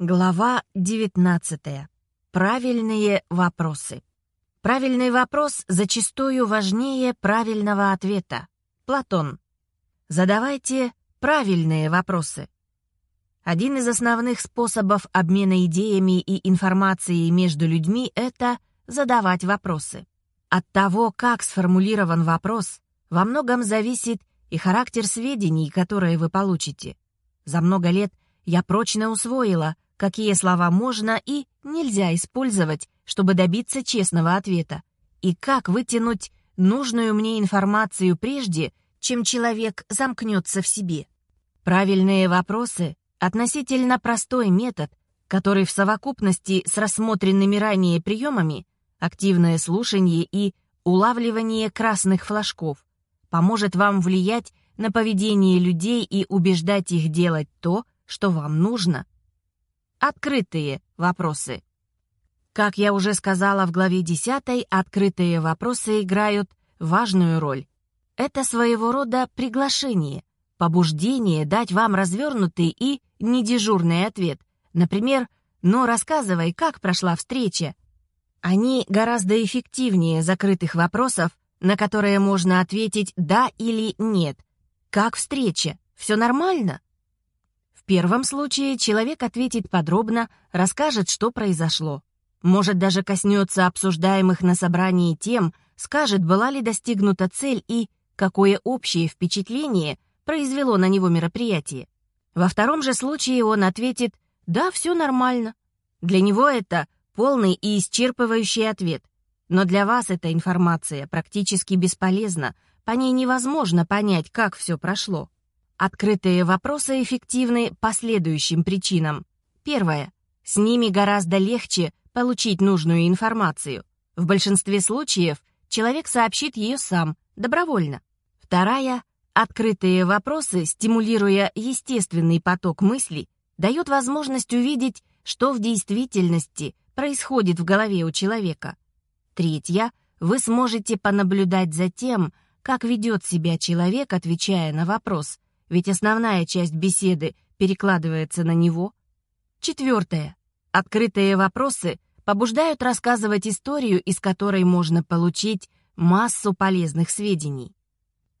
Глава 19. Правильные вопросы. Правильный вопрос зачастую важнее правильного ответа. Платон. Задавайте правильные вопросы. Один из основных способов обмена идеями и информацией между людьми — это задавать вопросы. От того, как сформулирован вопрос, во многом зависит и характер сведений, которые вы получите. За много лет я прочно усвоила — какие слова можно и нельзя использовать, чтобы добиться честного ответа, и как вытянуть нужную мне информацию прежде, чем человек замкнется в себе. Правильные вопросы — относительно простой метод, который в совокупности с рассмотренными ранее приемами активное слушание и улавливание красных флажков поможет вам влиять на поведение людей и убеждать их делать то, что вам нужно — Открытые вопросы. Как я уже сказала в главе 10, открытые вопросы играют важную роль. Это своего рода приглашение, побуждение дать вам развернутый и недежурный ответ. Например, «Ну, рассказывай, как прошла встреча?» Они гораздо эффективнее закрытых вопросов, на которые можно ответить «да» или «нет». «Как встреча? Все нормально?» Первом случае человек ответит подробно, расскажет, что произошло. Может, даже коснется обсуждаемых на собрании тем, скажет, была ли достигнута цель и какое общее впечатление произвело на него мероприятие. Во втором же случае он ответит «да, все нормально». Для него это полный и исчерпывающий ответ. Но для вас эта информация практически бесполезна, по ней невозможно понять, как все прошло. Открытые вопросы эффективны по следующим причинам. Первое. С ними гораздо легче получить нужную информацию. В большинстве случаев человек сообщит ее сам, добровольно. Вторая. Открытые вопросы, стимулируя естественный поток мыслей, дают возможность увидеть, что в действительности происходит в голове у человека. Третья. Вы сможете понаблюдать за тем, как ведет себя человек, отвечая на вопрос – ведь основная часть беседы перекладывается на него. Четвертое. Открытые вопросы побуждают рассказывать историю, из которой можно получить массу полезных сведений.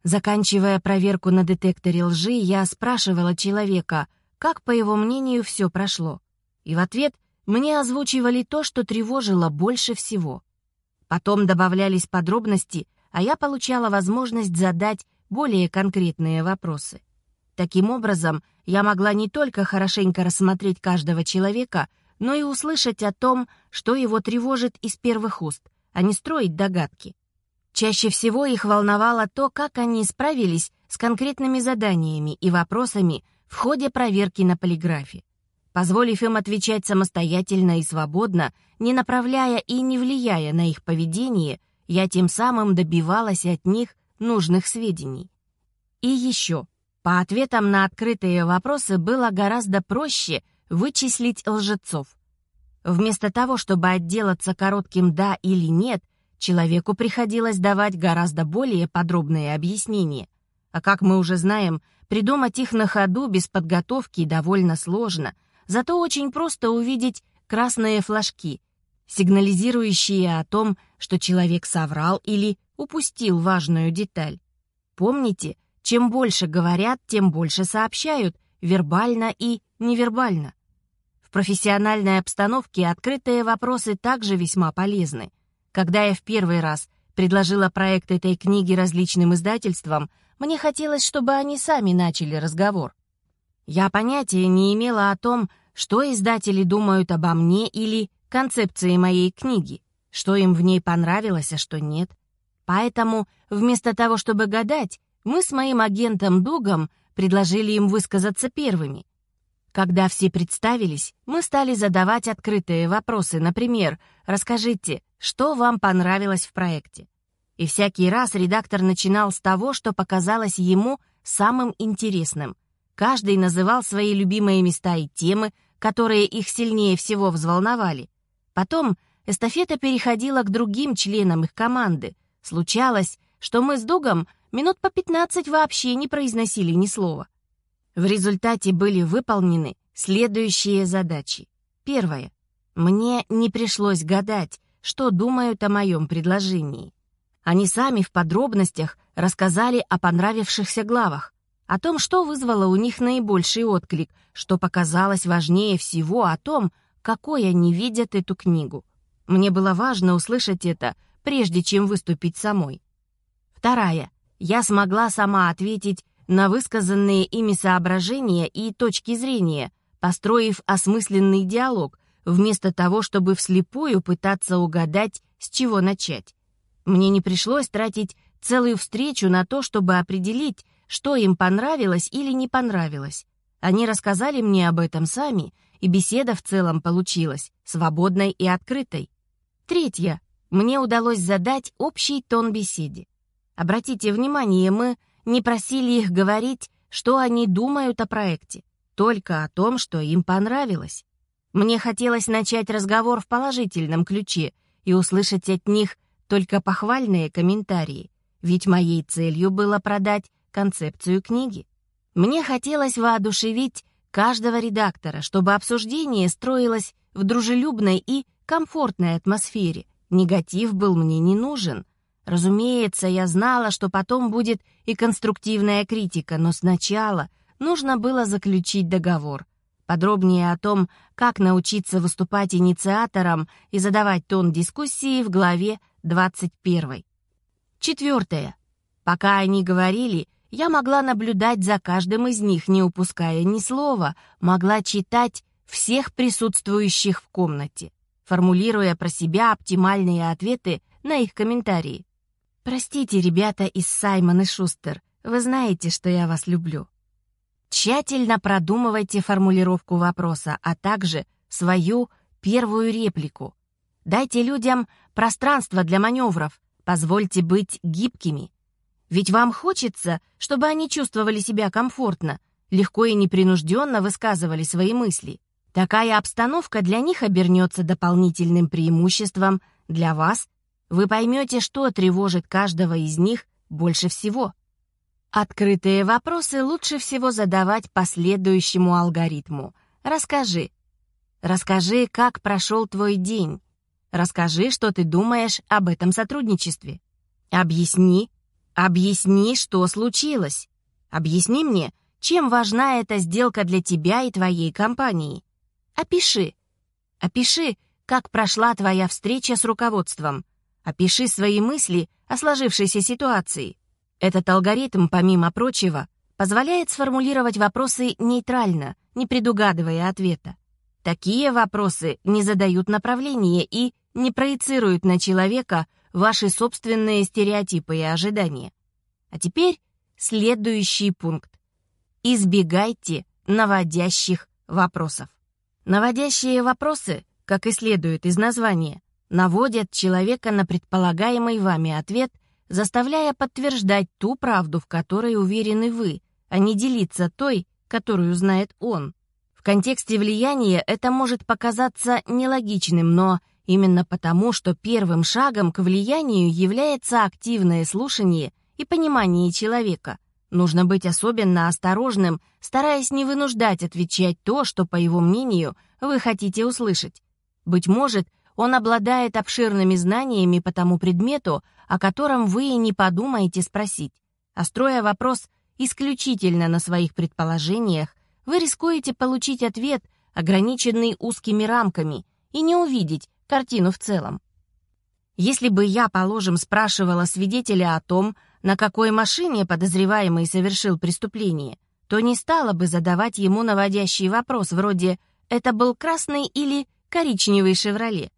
Заканчивая проверку на детекторе лжи, я спрашивала человека, как, по его мнению, все прошло. И в ответ мне озвучивали то, что тревожило больше всего. Потом добавлялись подробности, а я получала возможность задать более конкретные вопросы. Таким образом, я могла не только хорошенько рассмотреть каждого человека, но и услышать о том, что его тревожит из первых уст, а не строить догадки. Чаще всего их волновало то, как они справились с конкретными заданиями и вопросами в ходе проверки на полиграфе. Позволив им отвечать самостоятельно и свободно, не направляя и не влияя на их поведение, я тем самым добивалась от них нужных сведений. И еще. По ответам на открытые вопросы было гораздо проще вычислить лжецов. Вместо того, чтобы отделаться коротким «да» или «нет», человеку приходилось давать гораздо более подробные объяснения. А как мы уже знаем, придумать их на ходу без подготовки довольно сложно, зато очень просто увидеть красные флажки, сигнализирующие о том, что человек соврал или упустил важную деталь. Помните, чем больше говорят, тем больше сообщают, вербально и невербально. В профессиональной обстановке открытые вопросы также весьма полезны. Когда я в первый раз предложила проект этой книги различным издательствам, мне хотелось, чтобы они сами начали разговор. Я понятия не имела о том, что издатели думают обо мне или концепции моей книги, что им в ней понравилось, а что нет. Поэтому вместо того, чтобы гадать, мы с моим агентом Дугом предложили им высказаться первыми. Когда все представились, мы стали задавать открытые вопросы, например, «Расскажите, что вам понравилось в проекте?» И всякий раз редактор начинал с того, что показалось ему самым интересным. Каждый называл свои любимые места и темы, которые их сильнее всего взволновали. Потом эстафета переходила к другим членам их команды. Случалось, что мы с Дугом минут по 15 вообще не произносили ни слова. В результате были выполнены следующие задачи. Первое. Мне не пришлось гадать, что думают о моем предложении. Они сами в подробностях рассказали о понравившихся главах, о том, что вызвало у них наибольший отклик, что показалось важнее всего о том, какой они видят эту книгу. Мне было важно услышать это, прежде чем выступить самой. Вторая. Я смогла сама ответить на высказанные ими соображения и точки зрения, построив осмысленный диалог, вместо того, чтобы вслепую пытаться угадать, с чего начать. Мне не пришлось тратить целую встречу на то, чтобы определить, что им понравилось или не понравилось. Они рассказали мне об этом сами, и беседа в целом получилась свободной и открытой. Третье. Мне удалось задать общий тон беседе. Обратите внимание, мы не просили их говорить, что они думают о проекте, только о том, что им понравилось. Мне хотелось начать разговор в положительном ключе и услышать от них только похвальные комментарии, ведь моей целью было продать концепцию книги. Мне хотелось воодушевить каждого редактора, чтобы обсуждение строилось в дружелюбной и комфортной атмосфере. Негатив был мне не нужен. Разумеется, я знала, что потом будет и конструктивная критика, но сначала нужно было заключить договор. Подробнее о том, как научиться выступать инициатором и задавать тон дискуссии в главе 21. Четвертое. Пока они говорили, я могла наблюдать за каждым из них, не упуская ни слова, могла читать всех присутствующих в комнате, формулируя про себя оптимальные ответы на их комментарии. «Простите, ребята из Саймон и Шустер, вы знаете, что я вас люблю». Тщательно продумывайте формулировку вопроса, а также свою первую реплику. Дайте людям пространство для маневров, позвольте быть гибкими. Ведь вам хочется, чтобы они чувствовали себя комфортно, легко и непринужденно высказывали свои мысли. Такая обстановка для них обернется дополнительным преимуществом для вас. Вы поймете, что тревожит каждого из них больше всего. Открытые вопросы лучше всего задавать по следующему алгоритму. Расскажи. Расскажи, как прошел твой день. Расскажи, что ты думаешь об этом сотрудничестве. Объясни, Объясни, что случилось. Объясни мне, чем важна эта сделка для тебя и твоей компании. Опиши. Опиши, как прошла твоя встреча с руководством. Опиши свои мысли о сложившейся ситуации. Этот алгоритм, помимо прочего, позволяет сформулировать вопросы нейтрально, не предугадывая ответа. Такие вопросы не задают направления и не проецируют на человека ваши собственные стереотипы и ожидания. А теперь следующий пункт. Избегайте наводящих вопросов. Наводящие вопросы, как и следует из названия, наводят человека на предполагаемый вами ответ, заставляя подтверждать ту правду, в которой уверены вы, а не делиться той, которую знает он. В контексте влияния это может показаться нелогичным, но Именно потому, что первым шагом к влиянию является активное слушание и понимание человека. Нужно быть особенно осторожным, стараясь не вынуждать отвечать то, что, по его мнению, вы хотите услышать. Быть может, он обладает обширными знаниями по тому предмету, о котором вы и не подумаете спросить. А строя вопрос исключительно на своих предположениях, вы рискуете получить ответ, ограниченный узкими рамками, и не увидеть, картину в целом. Если бы я, положим, спрашивала свидетеля о том, на какой машине подозреваемый совершил преступление, то не стала бы задавать ему наводящий вопрос вроде «это был красный или коричневый «Шевроле».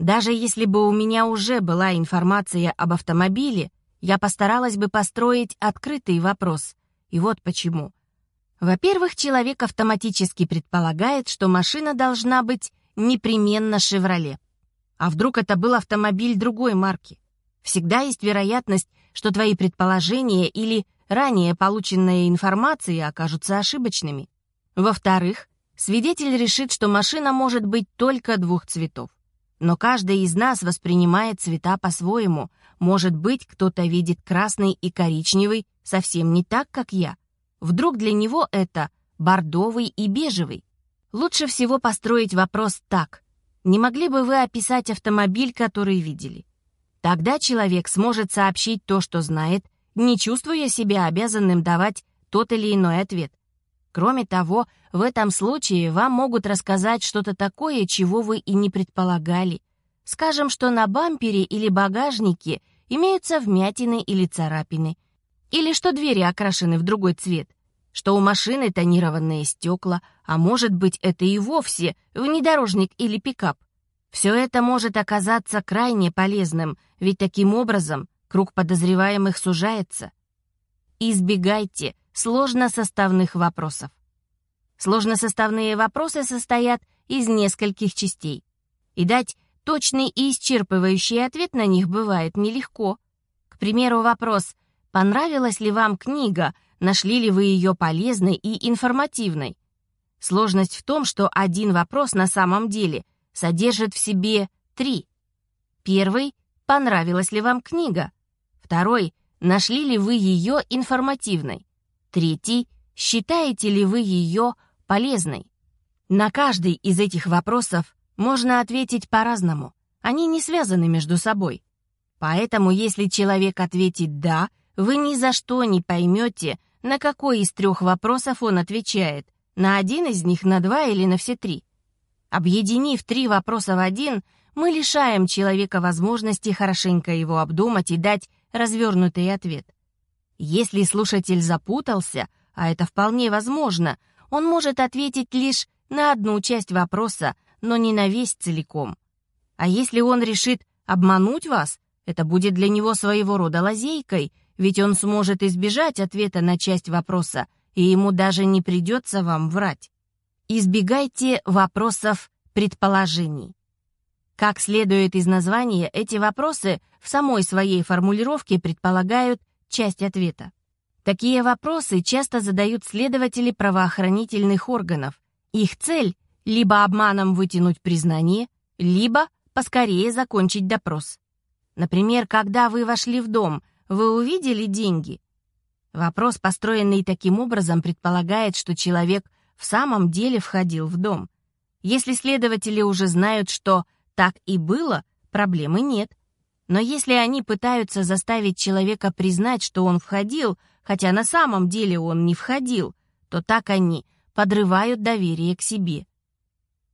Даже если бы у меня уже была информация об автомобиле, я постаралась бы построить открытый вопрос. И вот почему. Во-первых, человек автоматически предполагает, что машина должна быть непременно «Шевроле». А вдруг это был автомобиль другой марки? Всегда есть вероятность, что твои предположения или ранее полученная информация окажутся ошибочными. Во-вторых, свидетель решит, что машина может быть только двух цветов. Но каждый из нас воспринимает цвета по-своему. Может быть, кто-то видит красный и коричневый совсем не так, как я. Вдруг для него это бордовый и бежевый. лучше всего построить вопрос так. Не могли бы вы описать автомобиль, который видели? Тогда человек сможет сообщить то, что знает, не чувствуя себя обязанным давать тот или иной ответ. Кроме того, в этом случае вам могут рассказать что-то такое, чего вы и не предполагали. Скажем, что на бампере или багажнике имеются вмятины или царапины, или что двери окрашены в другой цвет, что у машины тонированные стекла, а может быть это и вовсе внедорожник или пикап. Все это может оказаться крайне полезным, ведь таким образом круг подозреваемых сужается. Избегайте сложносоставных вопросов. Сложносоставные вопросы состоят из нескольких частей. И дать точный и исчерпывающий ответ на них бывает нелегко. К примеру, вопрос «Понравилась ли вам книга?» Нашли ли вы ее полезной и информативной? Сложность в том, что один вопрос на самом деле содержит в себе три. Первый — понравилась ли вам книга? Второй — нашли ли вы ее информативной? Третий — считаете ли вы ее полезной? На каждый из этих вопросов можно ответить по-разному. Они не связаны между собой. Поэтому, если человек ответит «да», вы ни за что не поймете, на какой из трех вопросов он отвечает, на один из них, на два или на все три. Объединив три вопроса в один, мы лишаем человека возможности хорошенько его обдумать и дать развернутый ответ. Если слушатель запутался, а это вполне возможно, он может ответить лишь на одну часть вопроса, но не на весь целиком. А если он решит обмануть вас, это будет для него своего рода лазейкой, ведь он сможет избежать ответа на часть вопроса, и ему даже не придется вам врать. Избегайте вопросов предположений. Как следует из названия, эти вопросы в самой своей формулировке предполагают часть ответа. Такие вопросы часто задают следователи правоохранительных органов. Их цель — либо обманом вытянуть признание, либо поскорее закончить допрос. Например, когда вы вошли в дом, вы увидели деньги? Вопрос, построенный таким образом, предполагает, что человек в самом деле входил в дом. Если следователи уже знают, что так и было, проблемы нет. Но если они пытаются заставить человека признать, что он входил, хотя на самом деле он не входил, то так они подрывают доверие к себе.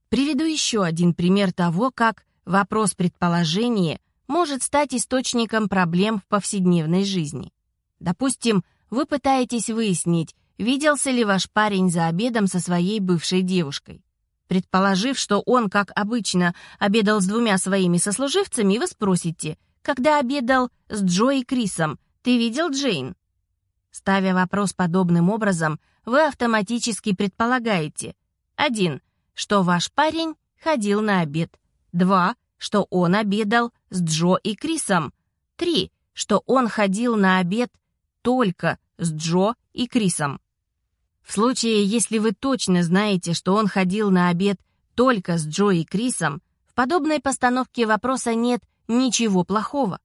Приведу еще один пример того, как вопрос предположения может стать источником проблем в повседневной жизни. Допустим, вы пытаетесь выяснить, виделся ли ваш парень за обедом со своей бывшей девушкой. Предположив, что он, как обычно, обедал с двумя своими сослуживцами, вы спросите, когда обедал с Джо и Крисом, ты видел Джейн? Ставя вопрос подобным образом, вы автоматически предполагаете 1. Что ваш парень ходил на обед. 2 что он обедал с Джо и Крисом. Три, что он ходил на обед только с Джо и Крисом. В случае, если вы точно знаете, что он ходил на обед только с Джо и Крисом, в подобной постановке вопроса нет ничего плохого.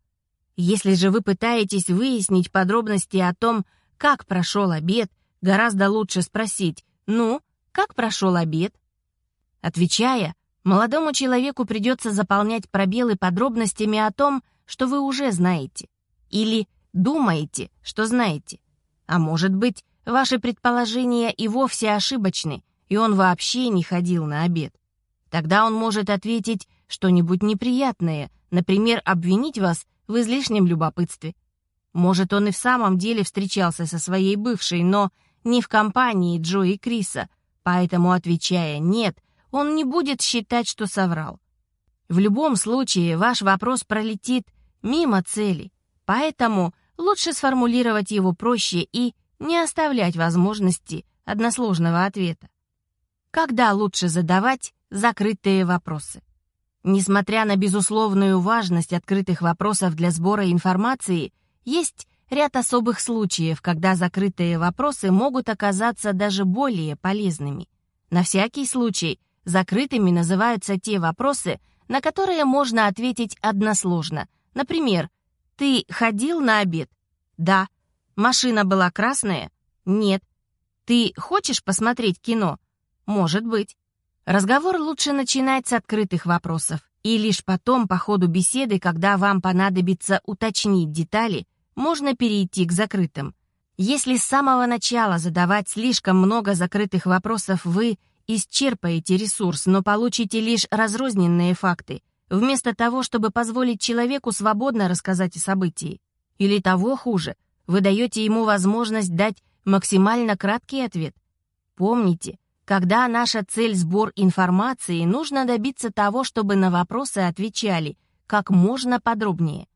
Если же вы пытаетесь выяснить подробности о том, как прошел обед, гораздо лучше спросить «Ну, как прошел обед?» Отвечая, Молодому человеку придется заполнять пробелы подробностями о том, что вы уже знаете. Или думаете, что знаете. А может быть, ваши предположения и вовсе ошибочны, и он вообще не ходил на обед. Тогда он может ответить что-нибудь неприятное, например, обвинить вас в излишнем любопытстве. Может, он и в самом деле встречался со своей бывшей, но не в компании Джо и Криса, поэтому, отвечая «нет», он не будет считать, что соврал. В любом случае, ваш вопрос пролетит мимо цели, поэтому лучше сформулировать его проще и не оставлять возможности односложного ответа. Когда лучше задавать закрытые вопросы? Несмотря на безусловную важность открытых вопросов для сбора информации, есть ряд особых случаев, когда закрытые вопросы могут оказаться даже более полезными. На всякий случай – Закрытыми называются те вопросы, на которые можно ответить односложно. Например, «Ты ходил на обед?» «Да». «Машина была красная?» «Нет». «Ты хочешь посмотреть кино?» «Может быть». Разговор лучше начинать с открытых вопросов, и лишь потом, по ходу беседы, когда вам понадобится уточнить детали, можно перейти к закрытым. Если с самого начала задавать слишком много закрытых вопросов, вы исчерпаете ресурс, но получите лишь разрозненные факты, вместо того, чтобы позволить человеку свободно рассказать о событии. Или того хуже, вы даете ему возможность дать максимально краткий ответ. Помните, когда наша цель — сбор информации, нужно добиться того, чтобы на вопросы отвечали как можно подробнее.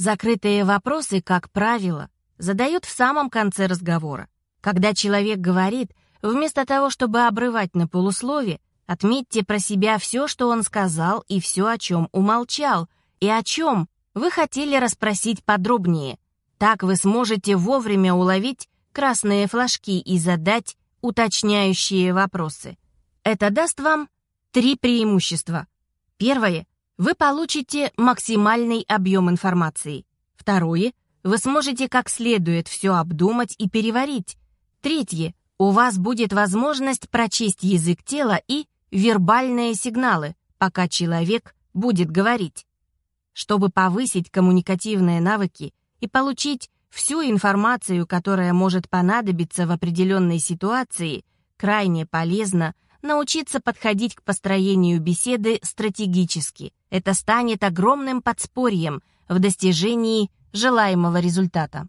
Закрытые вопросы, как правило, задают в самом конце разговора. Когда человек говорит, вместо того, чтобы обрывать на полуслове, отметьте про себя все, что он сказал, и все, о чем умолчал, и о чем вы хотели расспросить подробнее. Так вы сможете вовремя уловить красные флажки и задать уточняющие вопросы. Это даст вам три преимущества. Первое. Вы получите максимальный объем информации. Второе. Вы сможете как следует все обдумать и переварить. Третье. У вас будет возможность прочесть язык тела и вербальные сигналы, пока человек будет говорить. Чтобы повысить коммуникативные навыки и получить всю информацию, которая может понадобиться в определенной ситуации, крайне полезно научиться подходить к построению беседы стратегически. Это станет огромным подспорьем в достижении желаемого результата.